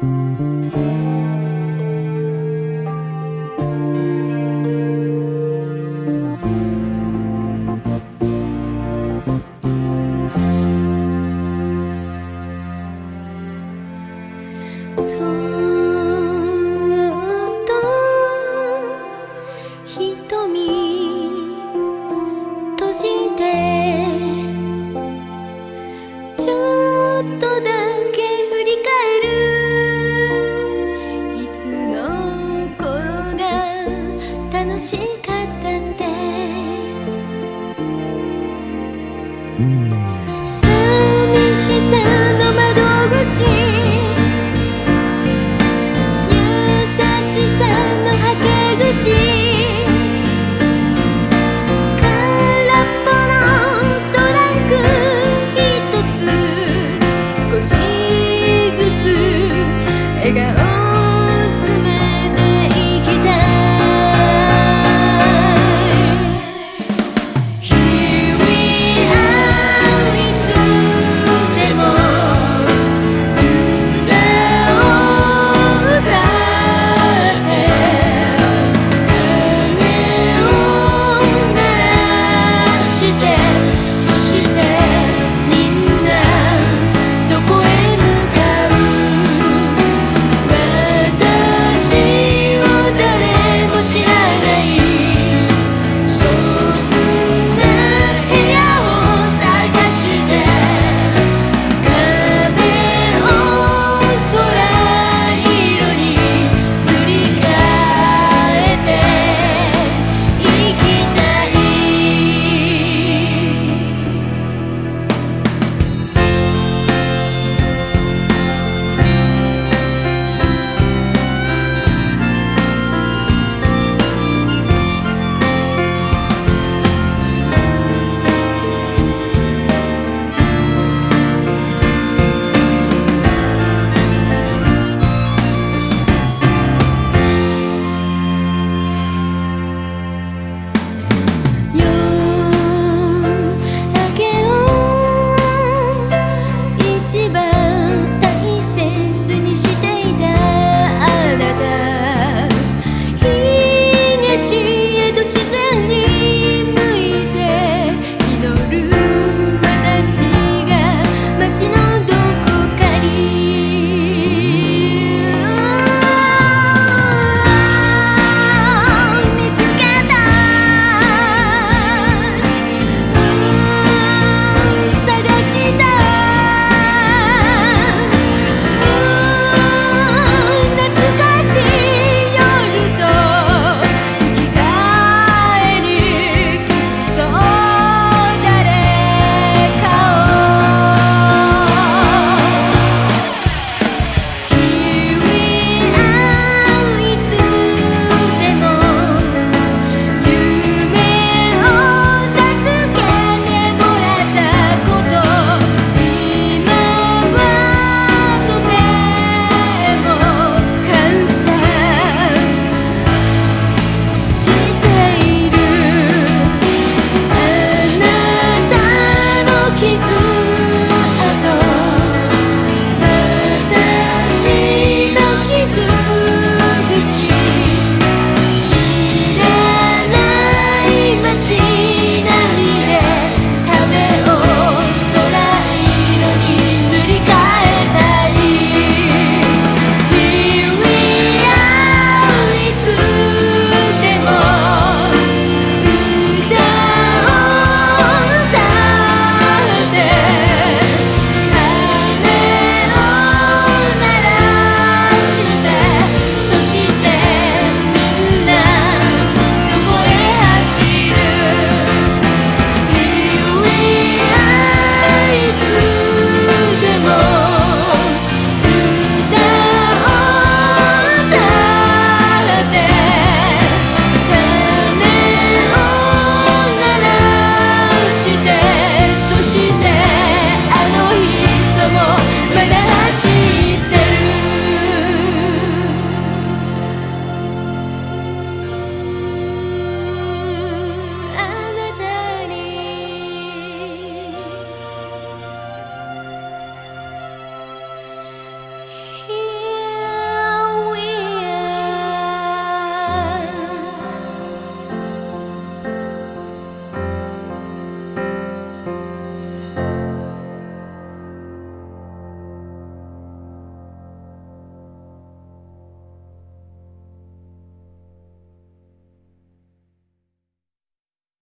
人